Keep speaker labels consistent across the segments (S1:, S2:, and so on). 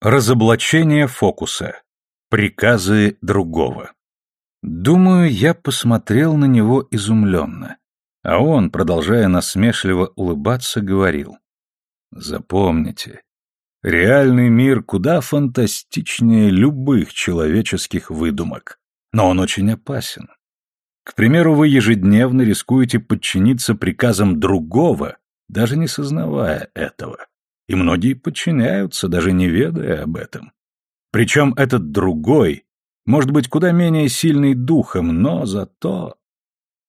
S1: Разоблачение фокуса. Приказы другого. Думаю, я посмотрел на него изумленно. А он, продолжая насмешливо улыбаться, говорил. Запомните, реальный мир куда фантастичнее любых человеческих выдумок. Но он очень опасен. К примеру, вы ежедневно рискуете подчиниться приказам другого, даже не сознавая этого и многие подчиняются, даже не ведая об этом. Причем этот другой может быть куда менее сильный духом, но зато...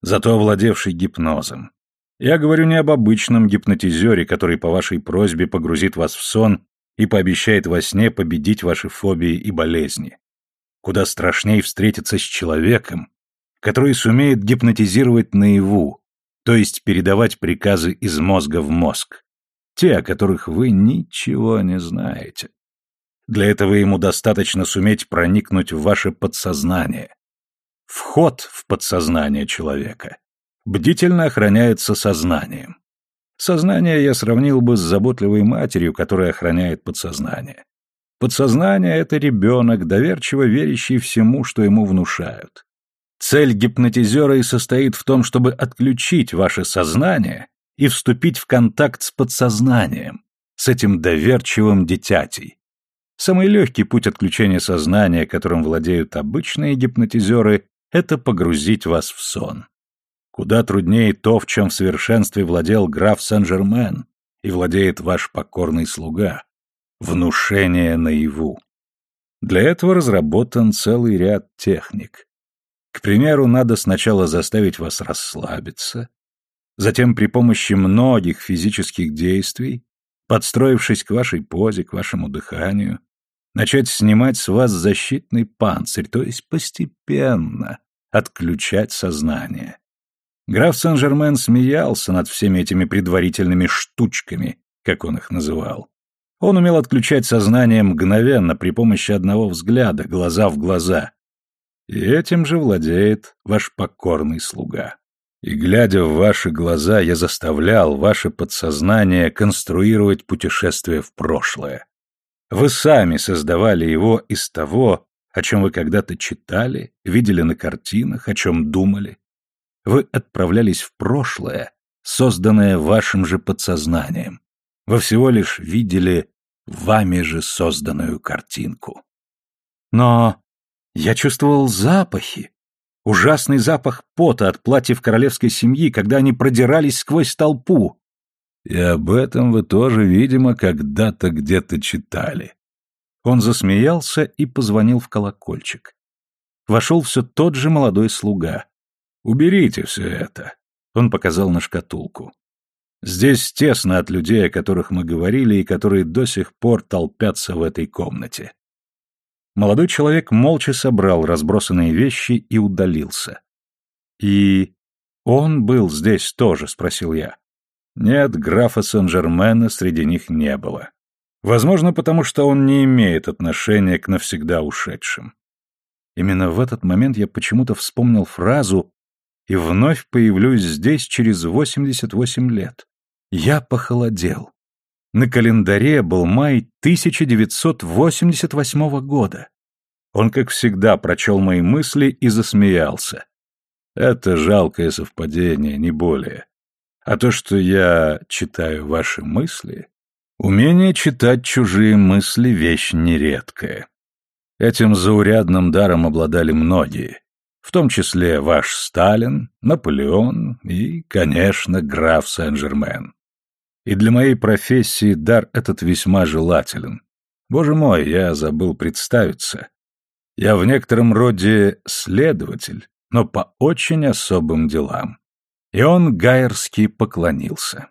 S1: зато овладевший гипнозом. Я говорю не об обычном гипнотизере, который по вашей просьбе погрузит вас в сон и пообещает во сне победить ваши фобии и болезни. Куда страшнее встретиться с человеком, который сумеет гипнотизировать наяву, то есть передавать приказы из мозга в мозг те, о которых вы ничего не знаете. Для этого ему достаточно суметь проникнуть в ваше подсознание. Вход в подсознание человека бдительно охраняется сознанием. Сознание я сравнил бы с заботливой матерью, которая охраняет подсознание. Подсознание — это ребенок, доверчиво верящий всему, что ему внушают. Цель гипнотизера и состоит в том, чтобы отключить ваше сознание и вступить в контакт с подсознанием, с этим доверчивым дитятей. Самый легкий путь отключения сознания, которым владеют обычные гипнотизеры, это погрузить вас в сон. Куда труднее то, в чем в совершенстве владел граф Сен-Жермен и владеет ваш покорный слуга. Внушение наяву. Для этого разработан целый ряд техник. К примеру, надо сначала заставить вас расслабиться, Затем при помощи многих физических действий, подстроившись к вашей позе, к вашему дыханию, начать снимать с вас защитный панцирь, то есть постепенно отключать сознание. Граф Сен-Жермен смеялся над всеми этими предварительными штучками, как он их называл. Он умел отключать сознание мгновенно при помощи одного взгляда, глаза в глаза. И этим же владеет ваш покорный слуга. И, глядя в ваши глаза, я заставлял ваше подсознание конструировать путешествие в прошлое. Вы сами создавали его из того, о чем вы когда-то читали, видели на картинах, о чем думали. Вы отправлялись в прошлое, созданное вашим же подсознанием. Вы всего лишь видели вами же созданную картинку. Но я чувствовал запахи, Ужасный запах пота от платьев королевской семьи, когда они продирались сквозь толпу. И об этом вы тоже, видимо, когда-то где-то читали. Он засмеялся и позвонил в колокольчик. Вошел все тот же молодой слуга. «Уберите все это», — он показал на шкатулку. «Здесь тесно от людей, о которых мы говорили и которые до сих пор толпятся в этой комнате. Молодой человек молча собрал разбросанные вещи и удалился. «И он был здесь тоже?» — спросил я. Нет, графа Сен-Жермена среди них не было. Возможно, потому что он не имеет отношения к навсегда ушедшим. Именно в этот момент я почему-то вспомнил фразу и вновь появлюсь здесь через 88 лет. Я похолодел. На календаре был май 1988 года. Он, как всегда, прочел мои мысли и засмеялся. Это жалкое совпадение, не более. А то, что я читаю ваши мысли... Умение читать чужие мысли — вещь нередкая. Этим заурядным даром обладали многие, в том числе ваш Сталин, Наполеон и, конечно, граф Сен-Жермен. И для моей профессии дар этот весьма желателен. Боже мой, я забыл представиться. Я в некотором роде следователь, но по очень особым делам. И он гайерски поклонился.